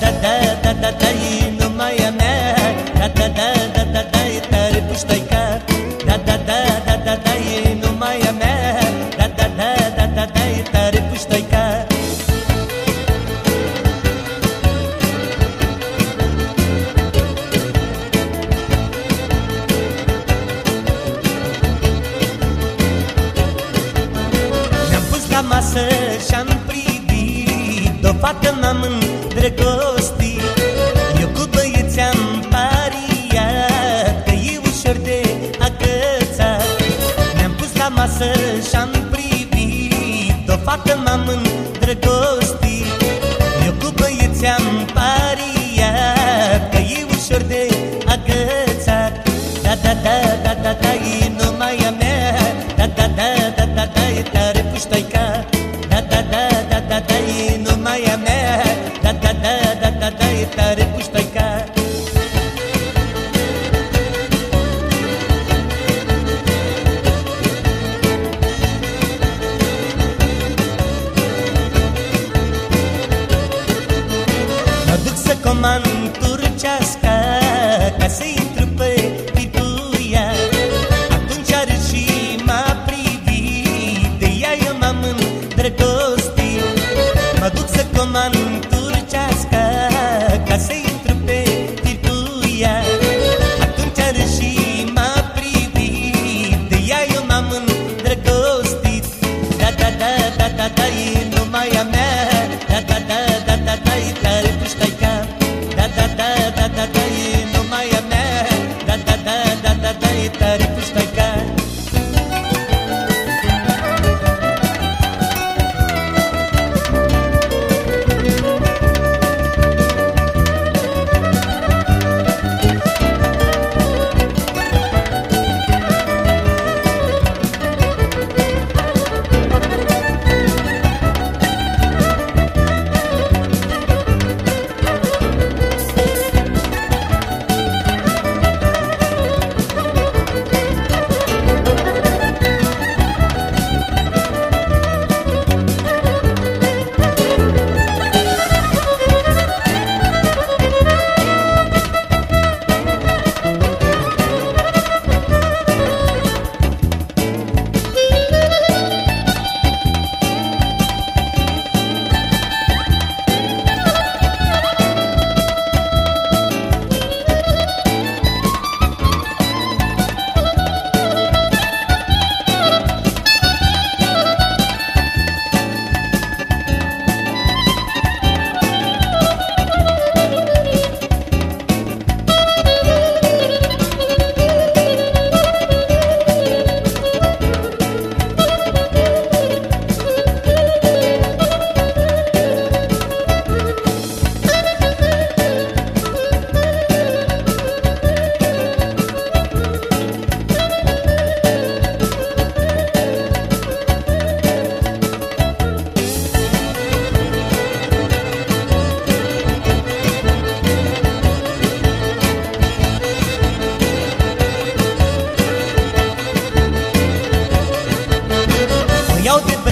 Da, da, da, da, da ei nu mai amea Da, da, da, da, da ei taripuștăica Da, da, da, da, da ei nu mai amea Da, da, da, da, da ei taripuștăica Ne-a pus la masă și-am privit O fată m-am îndrăgostit Eu cu băieți am pariat Că e ușor de agățat. Ne-am pus la masă și-am privit O fată m-am îndrăgostit. Eu cu băieți am pariat Că e ușor de agățat. Da, da, da hectare pusztajka Nabyk se komand See.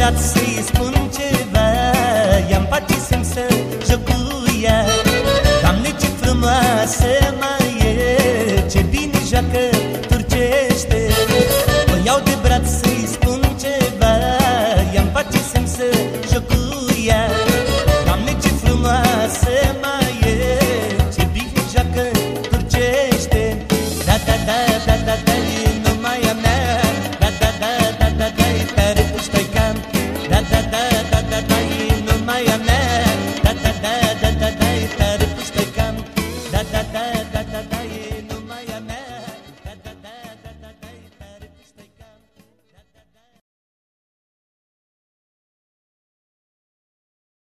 that sees